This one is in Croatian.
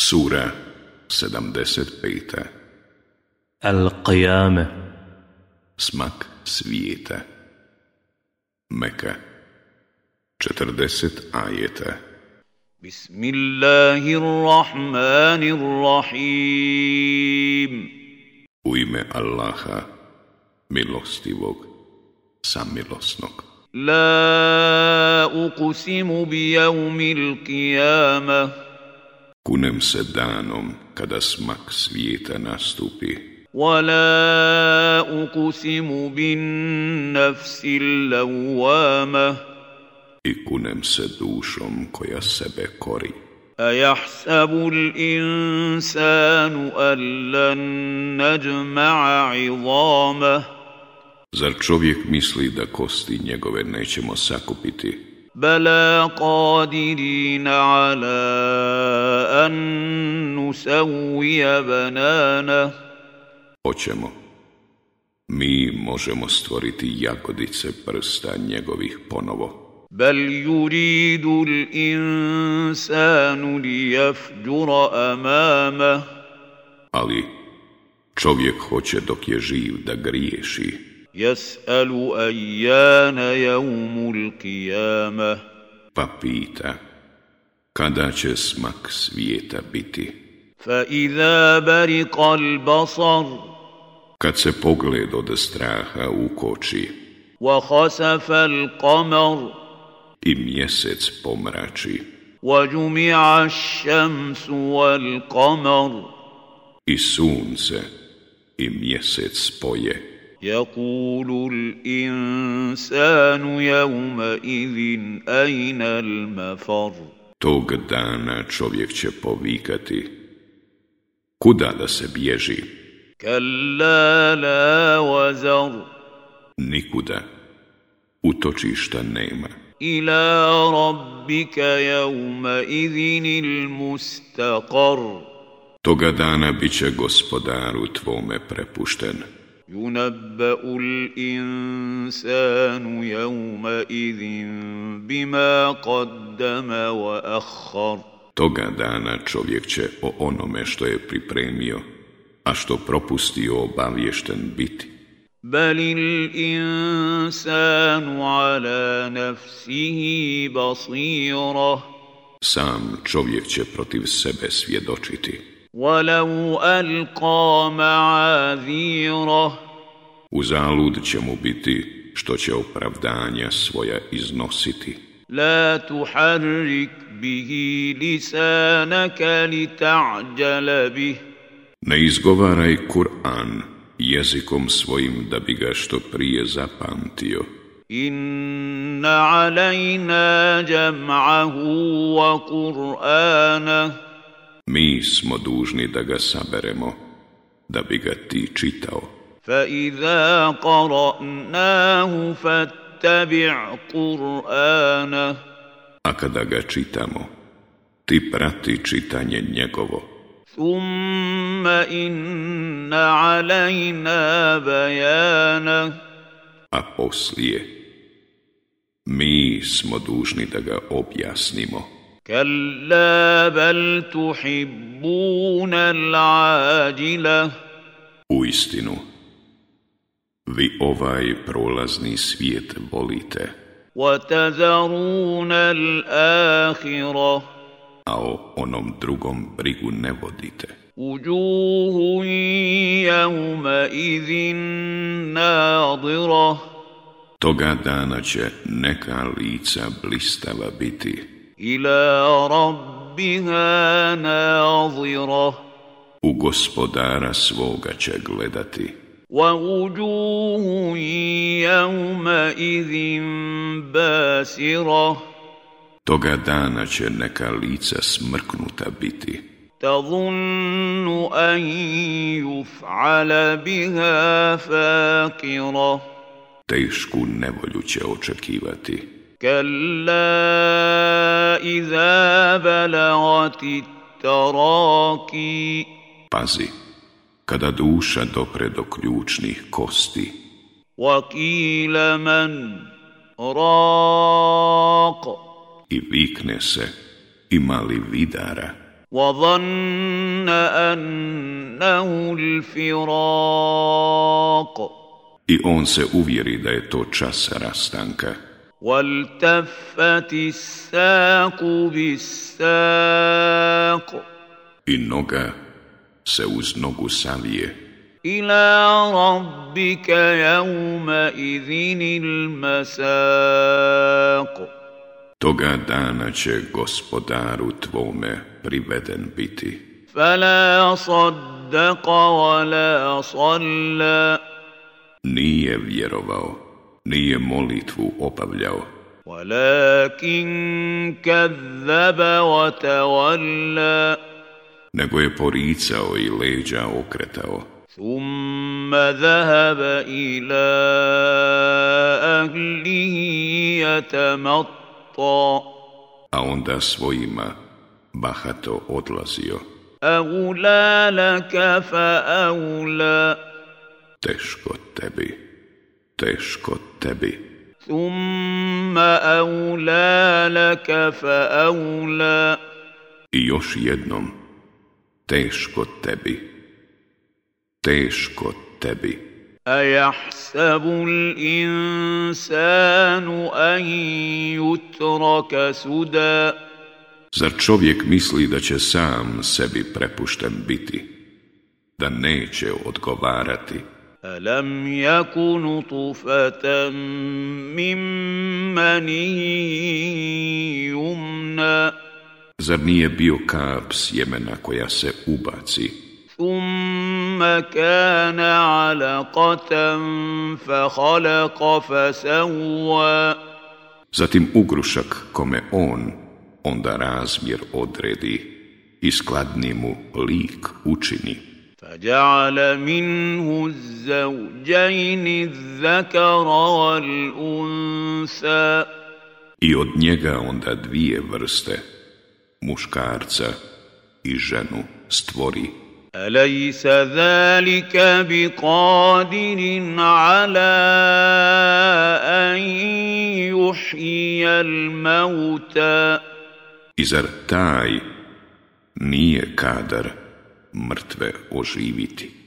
Sura 75. Al-Qiyame. Smak svijeta. Meka. 40 ajeta. Bismillahirrahmanirrahim. U ime Allaha, milostivog, samilosnog. La uqsimu bi jevmil qiyamah Kunem se danom kada smak svijeta nastupi. ولا أقسم بالنفس اللوامة I kunem se dušom koja sebe kori. أيحسب الإنسان أن لن نجمع عظامه Zar čovjek misli da kosti njegove nećemo sakupiti? بلى قادرين على أن نسوي بنانه Hoćemo. Mi možemo stvoriti jagodice prsta njegovih ponovo. بل يريد الإنسان ليفجر أمامه Ali čovjek hoće dok je živ da griješi. يسأل أيان يوم القيامة Pa pita, kada će smak svijeta biti? فإذا برق البصر Kad se pogled od straha ukoči وخسف القمر i mjesec pomrači وجمع الشمس والقمر i sunce i mjesec spoje, يقول الإنسان يومئذ أين المفر tog dana čovjek će povikati. Kuda da se bježi? كلا لا وزر Nikuda. Utočišta nema. إلى ربك يومئذ المستقر Toga dana bit će gospodaru tvome prepušten. ينبأ الإنسان يومئذ بما قدم وأخر Toga dana čovjek će o onome što je pripremio, a što propustio obavješten biti. بل الإنسان على نفسه بصيرة Sam čovjek će protiv sebe svjedočiti. ولو ألقى معاذيره Uzalud će mu biti što će opravdanja svoja iznositi. لا تحرك به لسانك لتعجل به Ne izgovaraj Kur'an jezikom svojim da bi ga što prije zapamtio. إن علينا جمعه وقرآنه Mi smo dužni da ga saberemo, da bi ga ti čitao. فإذا قرأناه فاتبع قرآنه A kada ga čitamo, ti prati čitanje njegovo. ثم إن علينا بيانه A poslije, mi smo dužni da ga objasnimo. كلا بل تحبون العاجلة U istinu, vi ovaj prolazni svijet volite, وتذرون الآخرة a o onom drugom brigu ne vodite. وجوه يومئذ ناظرة Toga dana će neka lica blistava biti, إلى ربها ناظرة u gospodara svoga će gledati. ووجوه يومئذ باسرة Toga dana će neka lica smrknuta biti, تظن أن يفعل بها فاقرة tešku nevolju će očekivati. كلا إذا بلغت التراكي Pazi, kada duša dopre do ključnih kosti, وقيل من راق i vikne se, ima li vidara, وظن أنه الفراق I on se uvjeri da je to čas rastanka. والتفت الساق بالساق I noga se uz nogu savije. إلى ربك يومئذ المساق Toga dana će gospodaru tvome priveden biti. فلا صدق ولا صلى Nije vjerovao, nije molitvu opavljao. Walakin kazzaba wa tawalla nego je poricao i leđa okretao. Thumma zahaba ila ahlihi yatamatta a onda svojima bahato odlazio. Aula laka fa aula teško tebi teško tebi. ثم أولى لك فأولى I još jednom, teško tebi, teško tebi. أيحسب الإنسان أن يترك سدى Zar čovjek misli da će sam sebi prepušten biti, da neće odgovarati? ألم يك نطفة من مني يمنى Zar nije bio kap sjemena koja se ubaci, ثم كان علقة فخلق فسوى zatim ugrušak kome on onda razmjer odredi i skladni mu lik učini, فجعل منه الزوجين الذكر والأنثى i od njega onda dvije vrste, muškarca i ženu stvori. أليس ذلك بقادر على أن يحيي الموتى I zar taj nije kadar mrtve oživiti?